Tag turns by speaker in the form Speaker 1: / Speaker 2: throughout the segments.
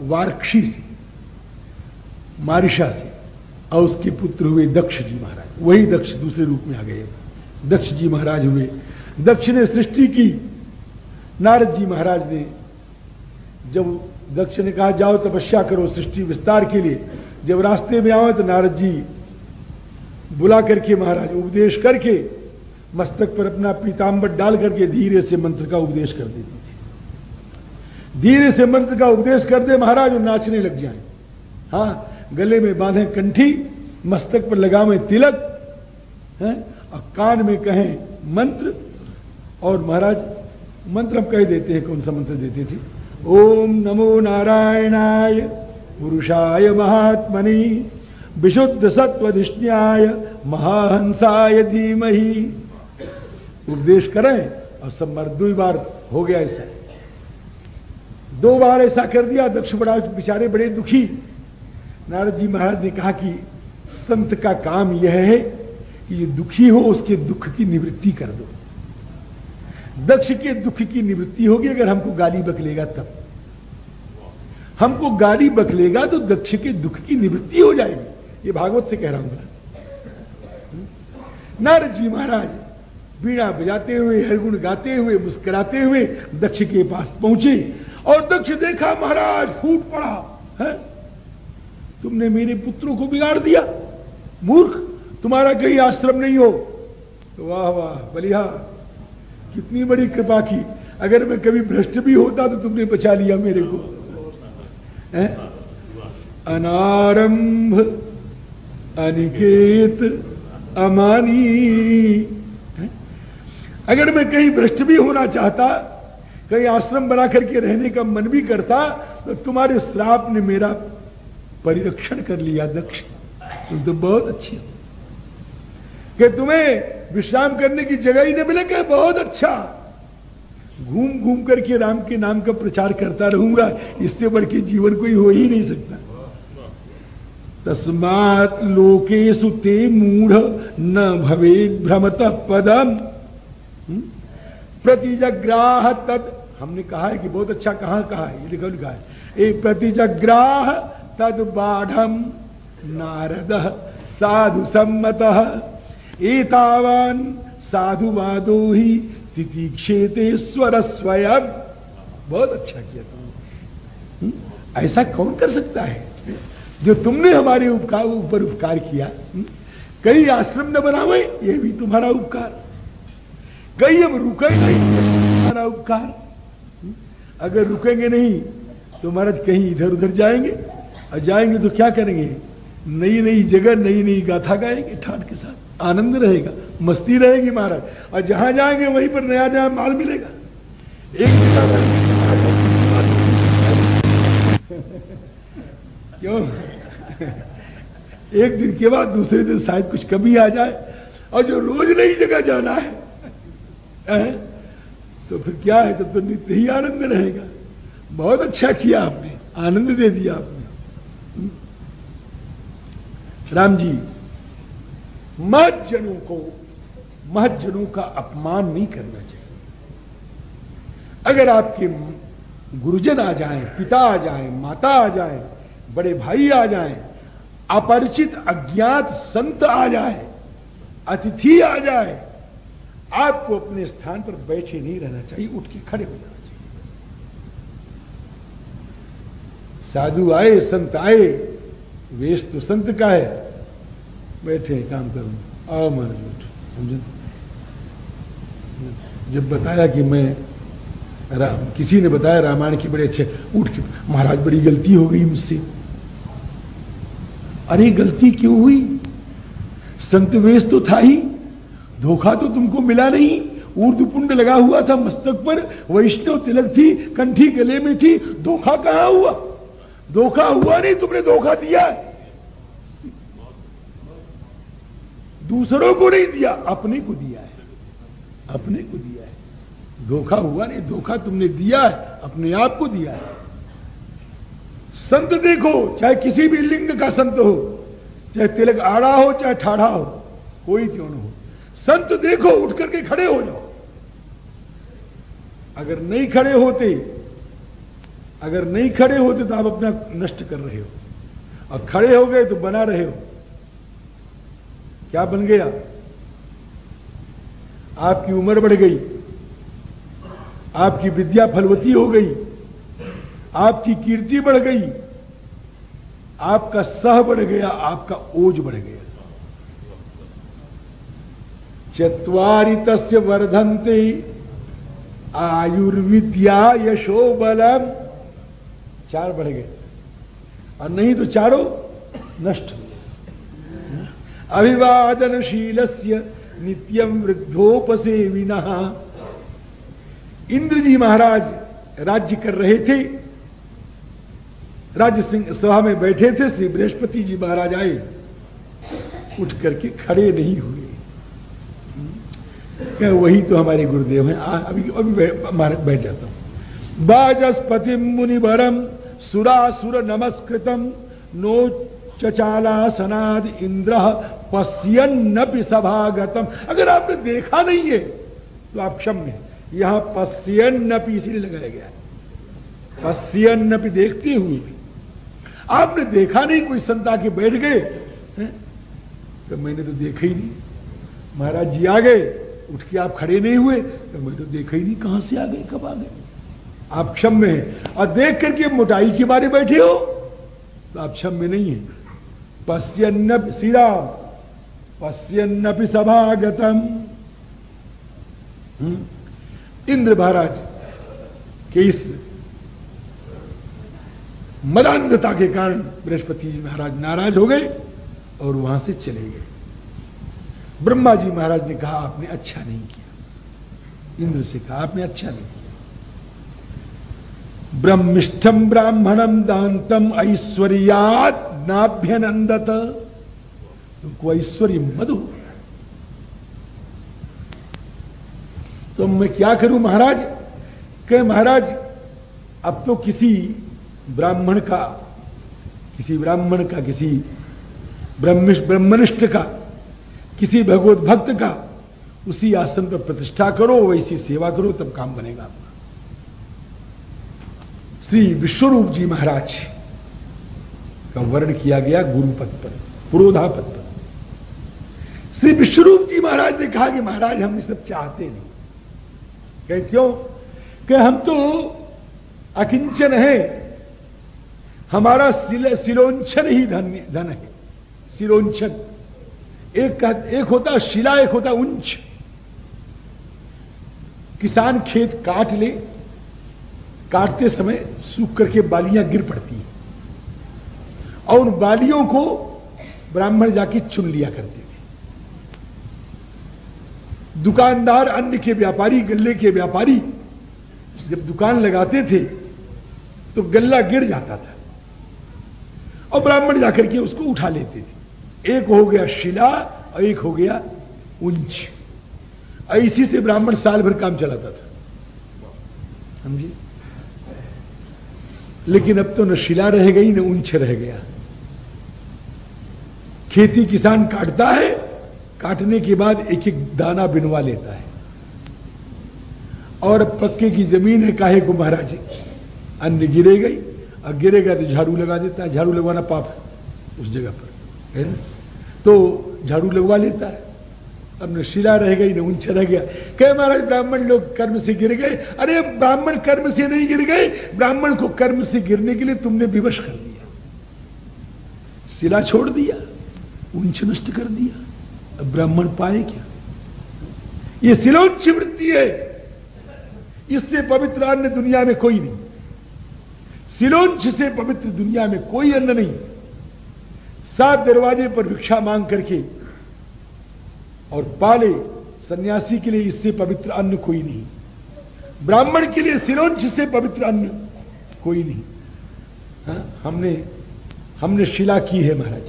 Speaker 1: वारक्षी से मारिशा से, और उसके पुत्र हुए दक्ष जी महाराज। वही दक्ष दूसरे रूप में आ गए। दक्ष जी महाराज हुए। दक्ष ने सृष्टि की। नारद जी महाराज ने जब दक्ष ने कहा, जाओ तपस्या करो सृष्टि विस्तार के लिए। जब रास्ते में आओ तो नारद जी बुला करके महाराज उपदेश करके मस्तक पर अपना पीताम्बर डाल करके धीरे से मंत्र का उपदेश कर देती धीरे से मंत्र का उपदेश कर दे, महाराज, और नाचने लग जाए। हाँ गले में बांधे कंठी, मस्तक पर लगावे तिलक, है, और कान में कहें मंत्र, और महाराज, मंत्र हम कह देते हैं, कौन सा मंत्र देते थे? ओम नमो नारायणाय, पुरुषाय महात्मनि, विशुद्ध सत्वधिष्ण्याय महाहंसाय धीमही। उपदेश करें, और सब मर दो बार हो गया ऐसा। दो बार ऐसा कर दिया, दक्ष बड़ा बेचारे बड़े दुखी। नारद जी महाराज ने कहा कि संत का काम यह है कि ये दुखी हो, उसके दुख की निवृत्ति कर दो। दक्ष के दुख की निवृत्ति होगी, अगर हमको गाली बकलेगा तब। हमको गाली बकलेगा तो दक्ष के दुख की निवृत्ति हो जाएगी। ये भागवत से कह रहा हूँ नारद जी महाराज बीड़ा बजाते हुए, हरगुण गाते हुए, मुस्कुराते हुए दक्ष के पास पहुँचे। और दक्ष देखा महाराज, फूट पड़ा, है? तुमने मेरे पुत्रों को बिगाड़ दिया। मूर्ख, तुम्हारा कहीं आश्रम नहीं हो। तो वाह वाह, बलिहा, कितनी बड़ी कृपा की। अगर मैं कभी भ्रष्ट भी होता तो तुमने बचा लिया मेरे को। है? अनारंभ, अनिकेत, अमानी। है? अगर मैं कहीं भ्रष्ट भी होना चाहता कहीं आश्रम बना करके रहने का मन भी करता तो तुम्हारे श्राप ने मेरा परिरक्षण कर लिया दक्ष। तुम तो बहुत अच्छी कि तुम्हें विश्राम करने की जगह ही नहीं मिले कि बहुत अच्छा। घूम घूम करके राम के नाम का प्रचार करता रहूँगा, इससे बढ़ के जीवन कोई हो ही नहीं सकता। तस्मात लोकेशु ते मूढ़ न भवे भ्रमत पदम। हम्म? प्रतिजग्राह तद हमने कहा है कि बहुत अच्छा कहा कहा है ये लिखा लिखा है एक प्रतिजग्राह तद बाढ़ नारद साधु सम्मत एतावान साधुवादो ही तितिक्षेते स्वर स्वयं बहुत अच्छा किया तुमने? ऐसा कौन कर सकता है जो तुमने हमारे उपकार, ऊपर उपकार किया? कई आश्रम न बनावे, ये भी तुम्हारा उपकार कई अब रुके नहीं तुम्हारा उपकार? अगर रुकेंगे नहीं तो महाराज कहीं इधर उधर जाएँगे। और जाएँगे तो क्या करेंगे? नई नई जगह नई नई गाथा गाएँगे ठाट के साथ। आनंद रहेगा मस्ती रहेगी महाराज। और जहाँ जाएँगे वहीं पर नया नया माल मिलेगा। एक क्यों? एक दिन के बाद दूसरे दिन शायद कुछ कमी आ जाए। और जो रोज नई जगह जाना है, है? तो फिर क्या है? तब तो नित्य ही आनंद रहेगा। बहुत अच्छा किया आपने। आनंद दे दिया आपने। राम जी महजनों को महजनों का अपमान नहीं करना चाहिए। अगर आपके गुरुजन आ जाएँ, पिता आ जाएँ, माता आ जाएँ, बड़े भाई आ जाएँ, अपरिचित अज्ञात संत आ जाए अतिथि आ जाए आपको अपने स्थान पर बैठे नहीं रहना चाहिए, उठ के खड़े हो जाना चाहिए। साधु आए, संत आए, वेश तो संत का है। बैठे काम करूँ। आओ महाराज उठ, समझे? जब बताया कि मैं राम, किसी ने बताया रामायण की बड़े अच्छे, उठ के, महाराज बड़ी गलती हो गई मुझसे। अरे गलती क्यों हुई? संत वेश तो था ही। धोखा तो तुमको मिला नहीं। ऊर्द पुंड लगा हुआ था मस्तक पर, वैष्णव तिलक थी, कंठी गले में थी। धोखा कहाँ हुआ? धोखा हुआ नहीं, तुमने धोखा दिया। दूसरों को नहीं दिया, अपने को दिया है। अपने को दिया है। धोखा हुआ नहीं, धोखा तुमने दिया है, अपने आप को दिया है। संत देखो, चाहे किसी भी लिंग का संत हो, चाहे तिलक आड़ा हो, चाहे ठाढ़ा हो, कोई क्यों न हो। संत देखो, उठ करके खड़े हो जाओ। अगर नहीं खड़े होते, अगर नहीं खड़े होते तो आप अपना नष्ट कर रहे हो। और खड़े हो गए तो बना रहे हो। क्या बन गया? आपकी उम्र बढ़ गई, आपकी विद्या फलवती हो गई, आपकी कीर्ति बढ़ गई, आपका सह बढ़ गया, आपका ओज बढ़ गया। तस्य वर्धनते। आयुर्विद्या यशो बलम चार बढ़ गए। और नहीं तो चारों नष्ट अभिवादनशील से नित्यम वृद्धोपसेविन। इंद्र जी महाराज राज्य कर रहे थे। राज्य सिंह सभा में बैठे थे। श्री बृहस्पति जी महाराज आए। उठ करके खड़े नहीं हुए। वही तो हमारे गुरुदेव हैं। अभी अभी बैठ जाता हूँ। बाजस्पति मुनिवरम सुरासुर नमस्कृतम नो चचाला सनाद इंद्र पश्यन्नपि सभागतम। अगर आपने देखा नहीं है तो आप क्षम्य यहाँ पश्यन पश्यन्नपि इसीलिए लगाया गया पश्यन्नपि देखते हुए भी। आपने देखा नहीं कोई संता के बैठ गए तो मैंने तो देखा ही नहीं। महाराज जी आ गए। उठ के आप खड़े नहीं हुए तो मैं तो देखा ही नहीं कहाँ से आ गए, कब आ गए। आप क्षम में हैं। और देख करके मोटाई के बारे बैठे हो तो आप क्षम में नहीं है। पश्यन्न श्रीरा पश्यन्नपि सभागतम। हम्म? इंद्र महाराज, के इस मदान्धता के कारण बृहस्पति महाराज नाराज़ हो गए और वहाँ से चले गए। ब्रह्मा जी महाराज ने कहा, आपने अच्छा नहीं किया। इंद्र से कहा, आपने अच्छा नहीं किया। ब्रह्मिष्ठम ब्राह्मणम दांतम ऐश्वर्यात नाभ्यनंदत तुमको ऐश्वर्य मधु। तो मैं क्या करूँ महाराज? कह, महाराज, अब तो किसी ब्राह्मण का, किसी ब्राह्मण का, किसी ब्रह्मनिष्ठ का किसी भगवत भक्त का उसी आसन पर प्रतिष्ठा करो वैसी सेवा करो, तब काम बनेगा आपका श्री विश्वरूप जी महाराज का वर्ण किया गया गुरु पद पर, पुरोधा पद पर। श्री विश्वरूप जी महाराज ने कहा कि महाराज, हम ये सब चाहते नहीं। कह, क्यों? कि हम तो अकिंचन है। हमारा सिलोंछन ही धन धन है। सिलोंछन एक एक होता शिला, एक होता उंच किसान खेत काट ले, काटते समय सूख करके बालियाँ गिर पड़ती हैं। और उन बालियों को ब्राह्मण जाके चुन लिया करते थे। दुकानदार अन्न के व्यापारी, गल्ले के व्यापारी, जब दुकान लगाते थे तो गल्ला गिर जाता था। और ब्राह्मण जाकर के उसको उठा लेते थे। एक हो गया शिला और एक हो गया उंच। इसी से ब्राह्मण साल भर काम चलाता था। समझिए लेकिन अब तो न शिला रह गई, न उंच रह गया। खेती किसान काटता है, काटने के बाद एक एक दाना बिनवा लेता है। और पक्के की ज़मीन है काहे को महाराज? अन्न गिरे गई और गिरेगा तो झाड़ू लगा देता है, झाड़ू लगवाना पाप है उस जगह पर। है ना? तो झाड़ू लगवा लेता है। अब न शिला रह गई न ऊँचा रह गया। कहे, महाराज, ब्राह्मण लोग कर्म से गिर गए। अरे, ब्राह्मण कर्म से नहीं गिर गए। ब्राह्मण को कर्म से गिरने के लिए तुमने विवश कर दिया। शिला छोड़ दिया, ऊंच नष्ट कर दिया। अब ब्राह्मण पाए क्या? ये सिलोच्च वृत्ति है। इससे पवित्र अन्न दुनिया में कोई नहीं। सिलोंच से पवित्र दुनिया में कोई अन्न नहीं। सात दरवाजे पर भिक्षा मांग करके और पाले सन्यासी के लिए इससे पवित्र अन्न कोई नहीं। ब्राह्मण के लिए सिरोंच से पवित्र अन्न कोई नहीं। हा? हमने हमने शिला की है महाराज।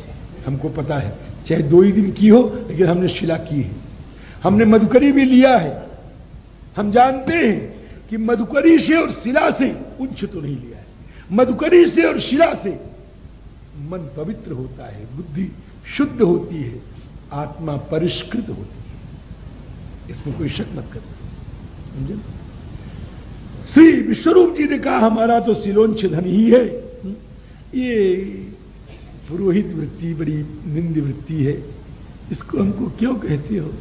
Speaker 1: हमको पता है, चाहे दो ही दिन की हो, लेकिन हमने शिला की है। हमने मधुकरी भी लिया है। हम जानते हैं कि मधुकरी से और शिला से उच्च तो नहीं लिया है। मधुकरी से और शिला से मन पवित्र होता है, बुद्धि शुद्ध होती है, आत्मा परिष्कृत होती है। इसमें कोई शक मत करना। समझे? श्री विश्वरूप जी ने कहा, हमारा तो सिलोंच धन ही है। ये पुरोहित वृत्ति, बड़ी निंद वृत्ति है। इसको हमको क्यों कहते हो?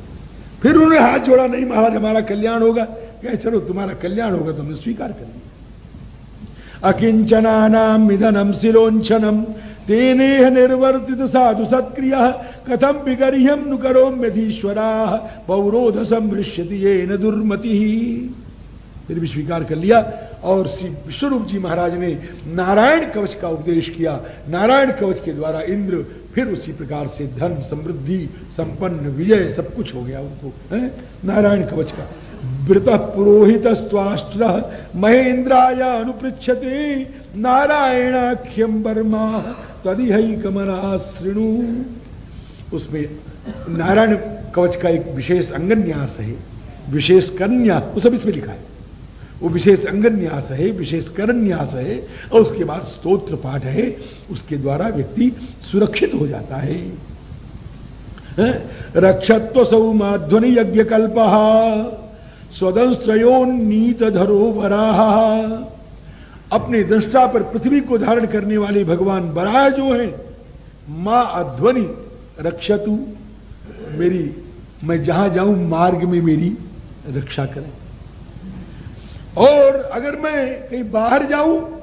Speaker 1: फिर उन्होंने हाथ जोड़ा, नहीं महाराज, हमारा कल्याण होगा। कहे, चलो, तुम्हारा कल्याण होगा तो हमने स्वीकार कर लिया। अकिंचना नाम निधनम सिलोंचनम तेने निर्वर्तित साधु सत्क्रिय कथम बिगरियम नु करो मेधीश्वरा पौरोध समृष्यति ये न दुर्मति। फिर भी स्वीकार कर लिया और श्री विश्वरूप जी महाराज ने नारायण कवच का उपदेश किया। नारायण कवच के द्वारा इंद्र फिर उसी प्रकार से धन समृद्धि, संपन्न, विजय, सब कुछ हो गया उनको नारायण कवच का। वृत पुरोहित स्वाष्ट्र महेन्द्राय अनुपृछते नारायणाख्यम वर्मा तदिहई कमरा श्रृणु उसमें नारायण कवच का एक विशेष अंगन्यास है, विशेष कन्या, वो सब इसमें लिखा है। वो विशेष अंगन्यास है, विशेष करन्यास है, और उसके बाद स्तोत्र पाठ है, उसके द्वारा व्यक्ति सुरक्षित हो जाता है। रक्षत्व सौ माध्वनि यज्ञ कल्प धरो धरोवरा अपने दृष्टा पर पृथ्वी को धारण करने वाले भगवान बराह जो है, माँ अध्वनि, रक्षतु। मेरी, मैं जहाँ जाऊँ, मार्ग में मेरी रक्षा करें। और अगर मैं कहीं बाहर जाऊँ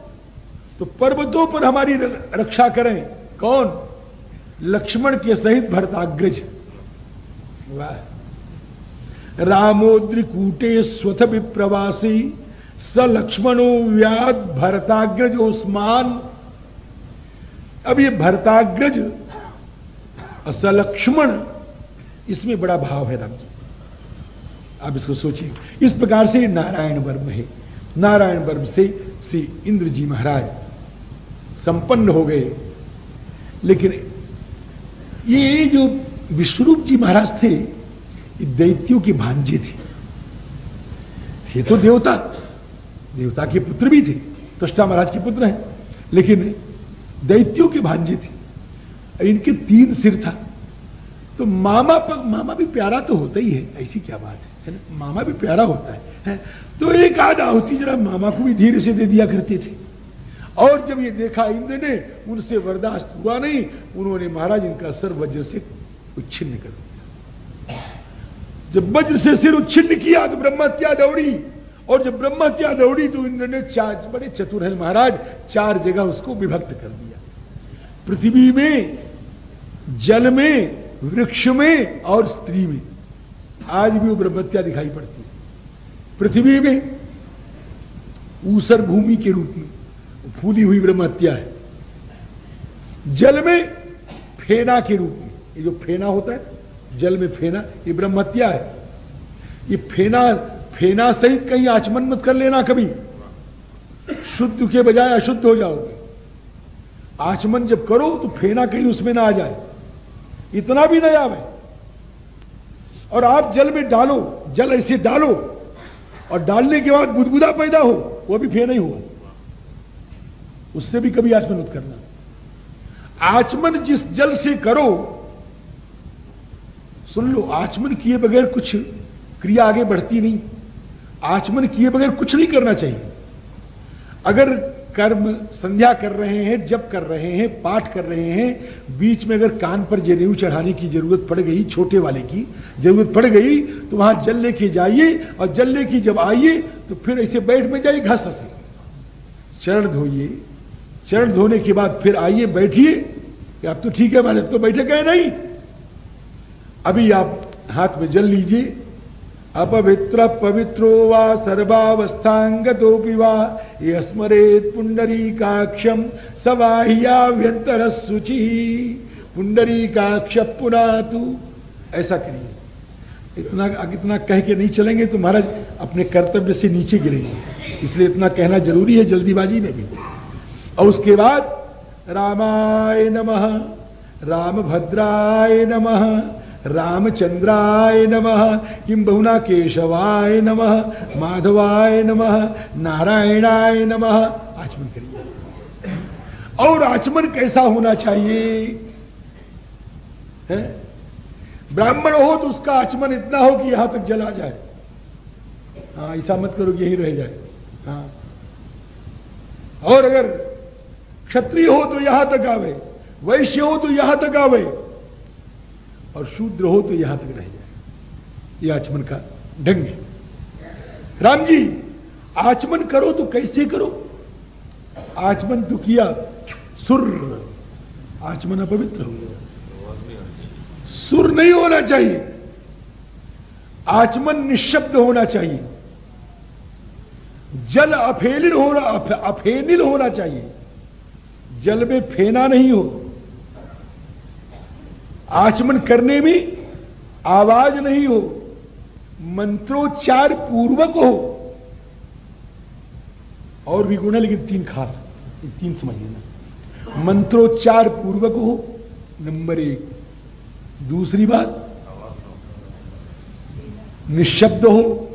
Speaker 1: तो पर्वतों पर हमारी रक्षा करें। कौन? लक्ष्मण के सहित भरताग्रज। रामोद्रिकूटे स्वथ विप्रवासी स लक्ष्मणो व्याद भरताग्रज उस्मान अब ये भरताग्रज सलक्ष्मण इसमें बड़ा भाव है राम जी। आप इसको सोचिए। इस प्रकार से नारायण वर्म है। नारायण वर्म से श्री इंद्र जी महाराज संपन्न हो गए। लेकिन ये जो विश्वरूप जी महाराज थे दैत्यों के भांजे थे। ये तो देवता देवता के पुत्र भी थे तुष्टा महाराज के पुत्र हैं लेकिन दैत्यों के भांजे थे। इनके तीन सिर था। तो मामा पर मामा भी प्यारा तो होता ही है ऐसी क्या बात है है ना? मामा भी प्यारा होता है, है? तो एक आध आहुति जरा मामा को भी धीरे से दे दिया करते थे। और जब ये देखा इंद्र ने उनसे बर्दाश्त हुआ नहीं उन्होंने महाराज इनका सर वज्र से उच्छिन्न कर दिया। जब वज्र से सिर उच्छिन्न किया तो ब्रह्मत्या दौड़ी। और जब ब्रह्मत्या दौड़ी तो इंद्र ने चार, बड़े चतुर है महाराज, चार जगह उसको विभक्त कर दिया। पृथ्वी में, जल में, वृक्ष में और स्त्री में। आज भी वो ब्रह्मत्या दिखाई पड़ती है। पृथ्वी में, ऊसर भूमि के रूप में फूली हुई ब्रह्मत्या है। जल में, फेना के रूप में। ये जो फेना होता है जल में फेना, ये ब्रह्मत्या है। ये फेना फेना सहित कहीं आचमन मत कर लेना कभी। शुद्ध के बजाय अशुद्ध हो जाओगे। आचमन जब करो तो फेना कहीं उसमें ना आ जाए। इतना भी नहीं आवे और आप जल में डालो, जल ऐसे डालो, और डालने के बाद बुदबुदा पैदा हो, वो भी फेना ही हुआ। उससे भी कभी आचमन मत करना। आचमन जिस जल से करो सुन लो, आचमन किए बगैर कुछ क्रिया आगे बढ़ती नहीं। आचमन किए बगैर कुछ नहीं करना चाहिए। अगर कर्म संध्या कर रहे हैं जब कर रहे हैं, पाठ कर रहे हैं, बीच में अगर कान पर जनेऊ चढ़ाने की ज़रूरत पड़ गई, छोटे वाले की ज़रूरत पड़ गई तो वहाँ जल लेके जाइए और जल लेके जब आइए तो फिर ऐसे बैठ में जाइए घास से। चरण धोइए। चरण धोने के बाद फिर आइए, बैठिए। अब तो ठीक है मैंने तो बैठे गए नहीं। अभी आप हाथ में जल लीजिए। अपवित्र पवित्रो वा सर्वावस्थांगतोपि वा। ये स्मरेत पुंडरीकाक्षम सवाह्याभ्यंतर शुचि पुंडरीकाक्ष पुनः तू ऐसा करिए। इतना इतना कह के नहीं चलेंगे तो महाराज अपने कर्तव्य से नीचे गिरेंगे। इसलिए इतना कहना ज़रूरी है जल्दीबाजी में भी। और उसके बाद रामाय नमः, रामभद्राय नमः रामचंद्राय नमः किम बहुना केशवाय नमः, माधवाय नमः, नारायणाय नमः। आचमन करिए। और आचमन कैसा होना चाहिए? ब्राह्मण हो तो उसका आचमन इतना हो कि यहाँ तक जला जाए। हाँ ऐसा मत करो यही रह जाए। हाँ। और अगर क्षत्रिय हो तो यहाँ तक आवे, वैश्य हो तो यहाँ तक आवे और शूद्र हो तो यहाँ तक रह जाए। यह आचमन का ढंग है। राम जी, आचमन करो तो कैसे करो? आचमन तो किया सुर। आचमन अपवित्र हो गया। सुर नहीं होना चाहिए। आचमन निशब्द होना चाहिए। जल अफेनिल होना अफेनिल होना चाहिए। जल में फेना नहीं हो। आचमन करने में आवाज़ नहीं हो, मंत्रोच्चार पूर्वक हो। और भी गुण है, लेकिन तीन खास, तीन समझ लेना। मंत्रोच्चार पूर्वक हो, नंबर एक। दूसरी बात, निशब्द हो।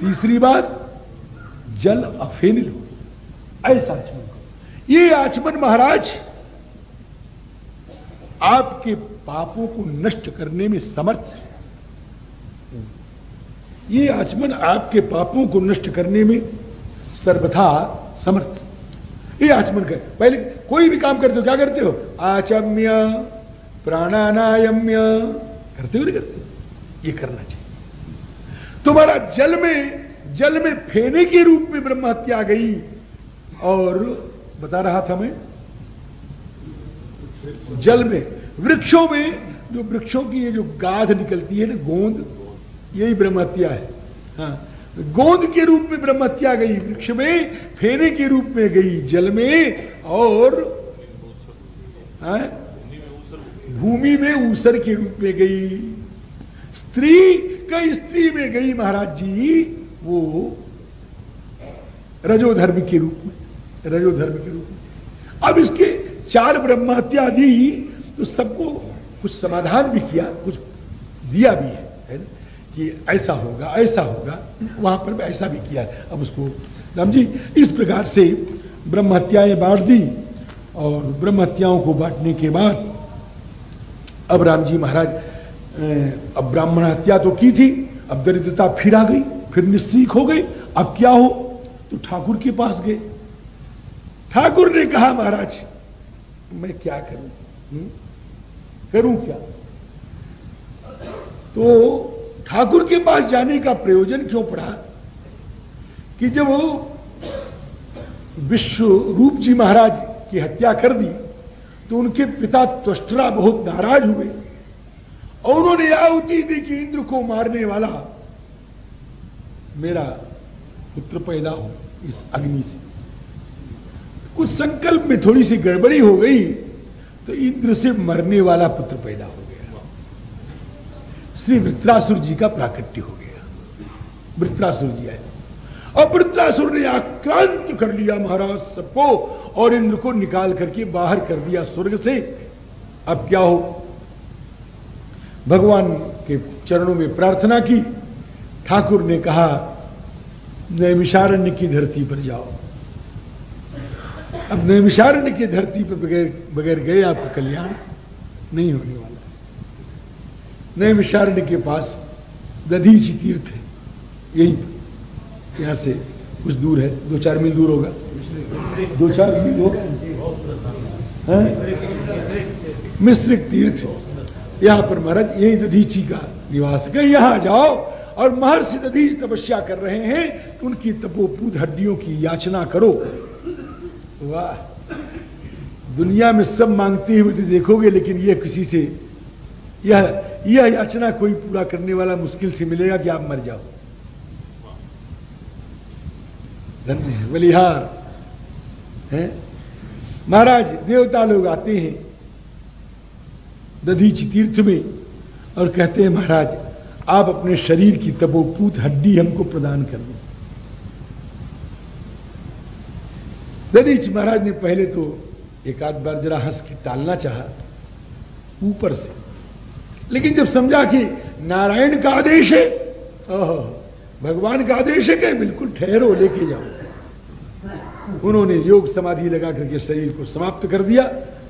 Speaker 1: तीसरी बात, जल अफेनिल हो। ऐसा आचमन करो। ये आचमन महाराज, आपके पापों को नष्ट करने में समर्थ है। ये आचमन आपके पापों को नष्ट करने में सर्वथा समर्थ ये आचमन कर पहले कोई भी काम करते हो, क्या करते हो? आचम्य, प्राणानायम्य, करते हो नहीं करते ये करना चाहिए। तुम्हारा जल में जल में फेने के रूप में ब्रह्म हत्या गई। और बता रहा था मैं, जल में वृक्षों में जो वृक्षों की ये जो गाध निकलती है ना गोंद यही ब्रह्मत्या है। हाँ गोंद के रूप में ब्रह्मत्या गई वृक्ष में फेने के रूप में गई जल में और हाँ, भूमि में ऊसर के रूप में गई। स्त्री का स्त्री में गई महाराज जी वो रजोधर्म के रूप में रजोधर्म के रूप में। अब इसके चार ब्रह्महत्या दी। तो सबको कुछ समाधान भी किया कुछ दिया भी है, है ना? कि ऐसा होगा ऐसा होगा। वहाँ पर भी ऐसा भी किया अब उसको राम जी इस प्रकार से ब्रह्म हत्याएँ बांट दी और ब्रह्म हत्याओं को बांटने के बाद अब राम जी महाराज अब ब्राह्मण हत्या तो की थी अब दरिद्रता फिर आ गई फिर निश्चिक हो गई। अब क्या हो? तो ठाकुर के पास गए। ठाकुर ने कहा महाराज मैं क्या करूँ? हुँ? करूँ क्या? तो ठाकुर के पास जाने का प्रयोजन क्यों पड़ा? कि जब वो विश्व रूप जी महाराज की हत्या कर दी तो उनके पिता त्वष्टरा बहुत नाराज़ हुए, और उन्होंने आहुति दी कि इंद्र को मारने वाला मेरा पुत्र पैदा हो इस अग्नि से। कुछ संकल्प में थोड़ी सी गड़बड़ी हो गई तो इंद्र से मरने वाला पुत्र पैदा हो गया। श्री वृत्रासुर जी का प्राकट्य हो गया। वृत्रासुर जी आए। और वृत्रासुर ने आक्रांत कर लिया महाराज सबको और इंद्र को निकाल करके बाहर कर दिया स्वर्ग से। अब क्या हो? भगवान के चरणों में प्रार्थना की। ठाकुर ने कहा, नैमिषारण्य की धरती पर जाओ। अब नैमिषारण्य की धरती पर बगैर बगैर गए आपका कल्याण नहीं होने वाला नैमिषारण्य के पास दधीची तीर्थ है। यही यहाँ से कुछ दूर है। दो चार मील दूर होगा। दो चार मील होगा। मिश्रिक तीर्थ यहाँ पर महाराज, यही दधीची का निवास है। यहाँ जाओ और महर्षि दधीच तपस्या कर रहे हैं तो उनकी तपोपूत हड्डियों की याचना करो। वाह दुनिया में सब मांगते हुए तो देखोगे, लेकिन यह किसी से, यह यह याचना कोई पूरा करने वाला मुश्किल से मिलेगा कि आप मर जाओ। धन्य बलिहार है। महाराज, देवता लोग आते हैं दधीच तीर्थ में और कहते हैं, महाराज, आप अपने शरीर की तपोपूत हड्डी हमको प्रदान कर दो। ददीच महाराज ने पहले तो एक आध बार जरा हंस के टालना चाहा, ऊपर से। लेकिन जब समझा कि नारायण का आदेश है, ओह, भगवान का आदेश है क्या बिल्कुल ठहरो, लेके जाओ। उन्होंने योग समाधि लगा करके शरीर को समाप्त कर दिया।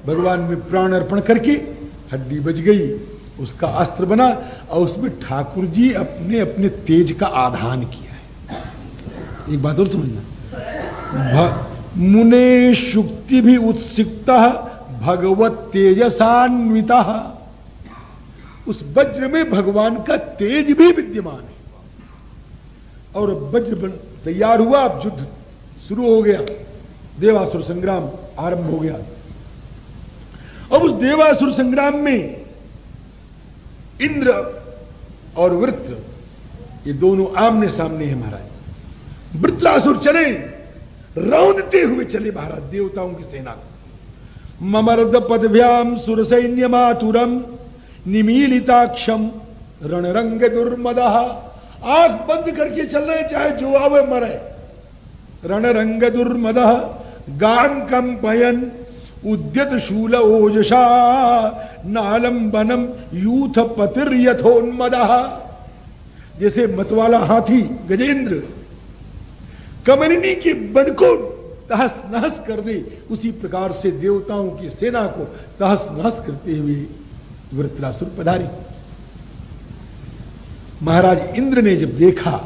Speaker 1: भगवान में प्राण अर्पण करके हड्डी बच गई, उसका अस्त्र बना और उसमें ठाकुर जी अपने अपने तेज का आधान किया है। एक बात और समझना। मुने शुक्ति भी उत्सिक्त भगवत तेजसान्विता। उस वज्र में भगवान का तेज भी विद्यमान है। और वज्र तैयार हुआ, अब युद्ध शुरू हो गया। देवासुर संग्राम आरंभ हो गया। अब उस देवासुर संग्राम में इंद्र और वृत्र, ये दोनों आमने सामने हैं महाराज। वृत्रासुर चले रौदते हुए चले महाराज देवताओं की सेना को। ममर्द पदभ्याम सुर सैन्य मातुरम निमीलिताक्षम रणरंग दुर्मद। आँख बंद करके चल रहे चाहे जो आवे मरे। रणरंग दुर्मद गान कंपयन उद्यत शूल ओजशा नालंबनम यूथ पतिर यथोन्मद जैसे मतवाला हाथी, गजेंद्र कमलिनी के बन को तहस नहस कर दे। उसी प्रकार से देवताओं की सेना को तहस नहस करते हुए वृत्रासुर पधारी। महाराज इंद्र ने जब देखा,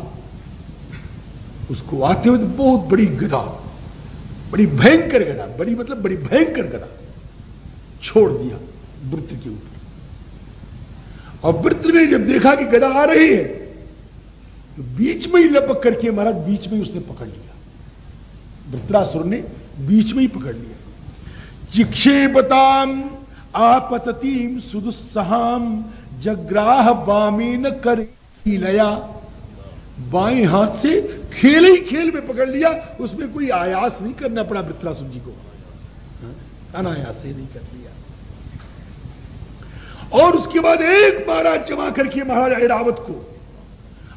Speaker 1: उसको आते हुए तो बहुत बड़ी गदा, बड़ी भयंकर गदा, बड़ी मतलब बड़ी भयंकर गदा छोड़ दिया वृत्र के ऊपर। और वृत्र ने जब देखा कि गदा आ रही है तो बीच में ही लपक करके महाराज, बीच में ही उसने पकड़ लिया। वृत्रासुर ने बीच में ही पकड़ लिया। चिक्षेपताम आपततीम, सुदुस्सहाम, जग्राह बामीन कर लया। बाएँ हाथ से खेल ही खेल में पकड़ लिया। उसमें कोई आयास नहीं करना पड़ा वृत्रासुर जी को। हाँ? अनायास से नहीं कर लिया। और उसके बाद एक महाराज जमा करके महाराज ऐरावत को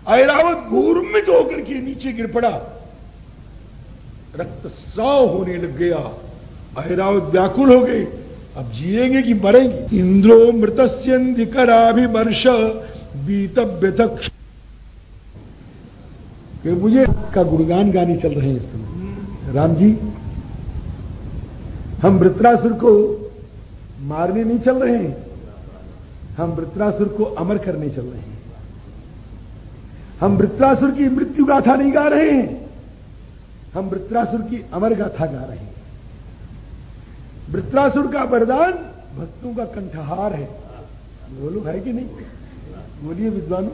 Speaker 1: ऐरावत घूर्मित होकर के नीचे गिर पड़ा। रक्तस्राव होने लग गया। ऐरावत व्याकुल हो गए अब जिएँगे कि मरेंगे? इंद्रो मृतस्यंधिकराभिमर्श बीतव्यथ मुझे का गुणगान गाने चल रहे हैं इस समय। राम जी, हम वृत्रासुर को मारने नहीं चल रहे हैं। हम वृत्रासुर को अमर करने चल रहे हैं। हम वृत्रासुर की मृत्यु गाथा नहीं गा रहे हैं। हम वृत्रासुर की अमर गाथा गा रहे हैं। वृत्रासुर का वरदान भक्तों का कंठहार है। बोलो है कि नहीं? बोलिए विद्वान,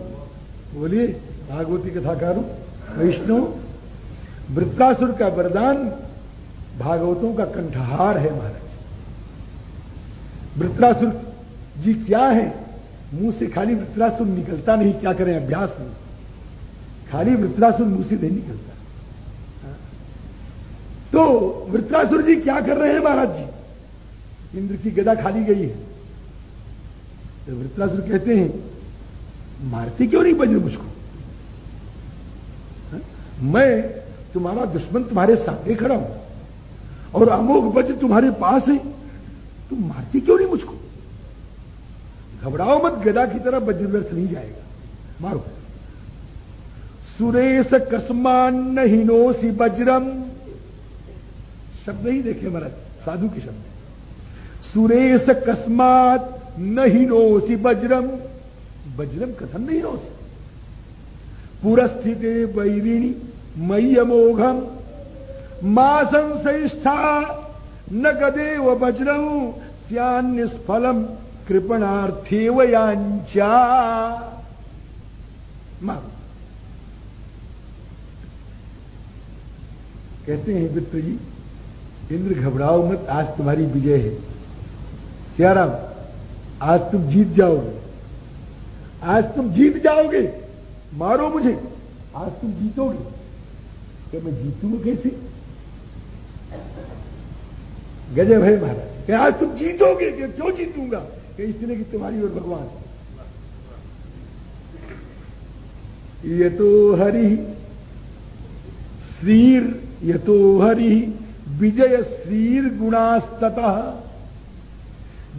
Speaker 1: बोलिए भागवती कथाकारों, वैष्णव। वृत्रासुर का वरदान भागवतों का कंठहार है महाराज। वृत्रासुर जी क्या है? मुँह से खाली वृत्रासुर निकलता नहीं, क्या करें? अभ्यास नहीं। खाली वृत्रासुर मुँह से नहीं निकलता तो वृत्रासुर जी क्या कर रहे हैं महाराज जी? इंद्र की गदा खाली गई है। तो वृत्रासुर कहते हैं, मारते क्यों नहीं बजे मुझको? मैं तुम्हारा दुश्मन तुम्हारे सामने खड़ा हूँ और अमोघ बज तुम्हारे पास है, तुम मारती क्यों नहीं मुझको? घबराओ मत, गदा की तरह वज्र व्यर्थ नहीं जाएगा। मारो। सुरेश कसमान हिनोसी वज्रम शब्द ही देखे महाराज साधु के शब्द। सुरेश कस्मात न हिनोसी वज्रम वज्रम कथन नहीं नोसी। पुरस्थित वैरिणी मय्यमोघम माँ संशिष्ठा न गदेव वज्रम स्यान्निस्फलम कृपणार्थे वयांचा कहते हैं वित्त जी, इंद्र, घबराओ मत, आज तुम्हारी विजय है। सियाराम, आज तुम जीत जाओगे। आज तुम जीत जाओगे। मारो मुझे, आज तुम जीतोगे। क्या मैं जीतूँगा कैसे? गजब है महाराज, क्या आज तुम जीतोगे? क्या क्यों जीतूँगा? क्या इसलिए कि तुम्हारी और भगवान ये तो हरि, श्रीर ये तो हरि विजय श्रीर गुणास्तः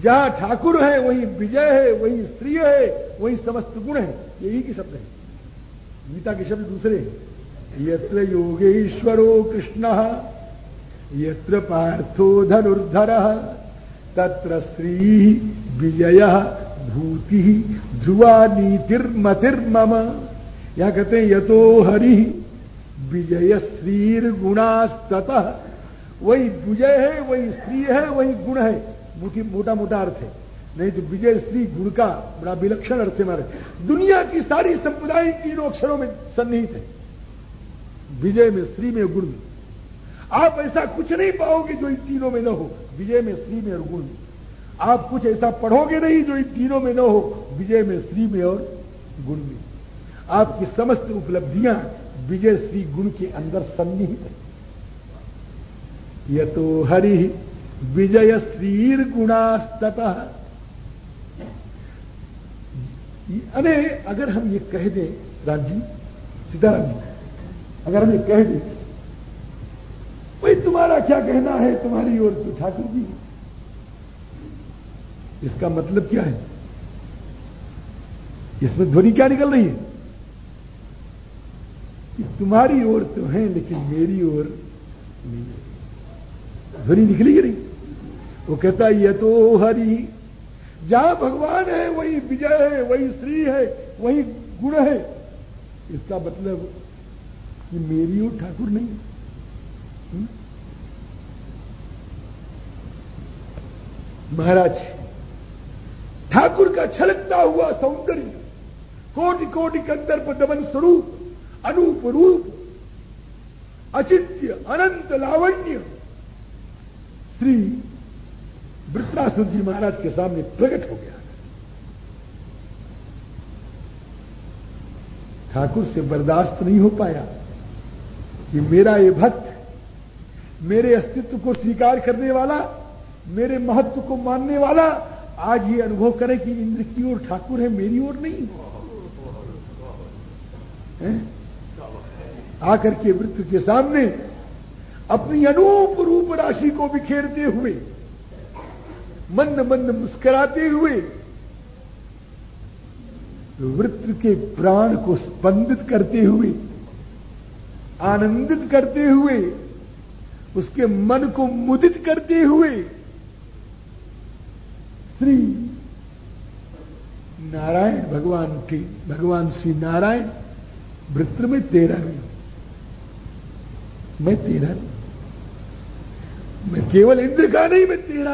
Speaker 1: जहाँ ठाकुर है, वही विजय है, वही स्त्री है, वही समस्त गुण है। यही के शब्द है। गीता के शब्द दूसरे यत्र योगेश्वरो कृष्ण, यत्र पार्थो धनुर्धर, तत्र श्री विजय भूति ध्रुवा नीतिर्मतिर्मम। यहाँ कहते हैं, यतो हरि विजय श्रीर गुणास्तः वही विजय है, वही स्त्री है, वही गुण है। मोटा मोटा अर्थ है। नहीं तो विजय स्त्री गुण का बड़ा विलक्षण अर्थ है दुनिया की सारी संप्रदाय तीनों अक्षरों में सन्निहित है। विजय में स्त्री में गुण। में आप ऐसा कुछ नहीं पाओगे जो इन तीनों में न हो। विजय में स्त्री में और गुण। में आप कुछ ऐसा पढ़ोगे नहीं जो इन तीनों में न हो। विजय में स्त्री में और गुण। में आपकी समस्त उपलब्धियाँ विजय स्त्री गुण के अंदर सन्निहित है। यह तो हरि विजय श्रीर गुणास्तत। अरे, अगर हम ये कह दें, राम जी, सीताराम जी, अगर हम ये कह दें भाई तुम्हारा क्या कहना है? तुम्हारी ओर तो ठाकुर जी। इसका मतलब क्या है? इसमें ध्वनि क्या निकल रही है? कि तुम्हारी ओर तो है, लेकिन मेरी ओर नहीं ध्वनि निकली ही नहीं? वो कहता, ये तो हरि, जहाँ भगवान है, वही विजय है, वही स्त्री है, वही गुण है। इसका मतलब कि मेरी ओर ठाकुर नहीं? महाराज, ठाकुर का छलकता हुआ सौंदर्य कोटि कोटि कंदर्प दमन स्वरूप अनूप रूप अचित्य, अनंत लावण्य। श्री वृत्रासुर जी महाराज के सामने प्रकट हो गया। ठाकुर से बर्दाश्त नहीं हो पाया कि मेरा ये भक्त, मेरे अस्तित्व को स्वीकार करने वाला, मेरे महत्व को मानने वाला, आज ये अनुभव करे कि इंद्र की ओर ठाकुर है, मेरी ओर नहीं। आकर के वृत्त के सामने अपनी अनूप रूप राशि को बिखेरते हुए, मंद मंद मुस्कुराते हुए, वृत्त के प्राण को स्पंदित करते हुए, आनंदित करते हुए, उसके मन को मुदित करते हुए, श्री नारायण भगवान के, भगवान श्री नारायण वृत्र में तेरा नहीं मैं तेरा मैं केवल इंद्र का नहीं मैं तेरा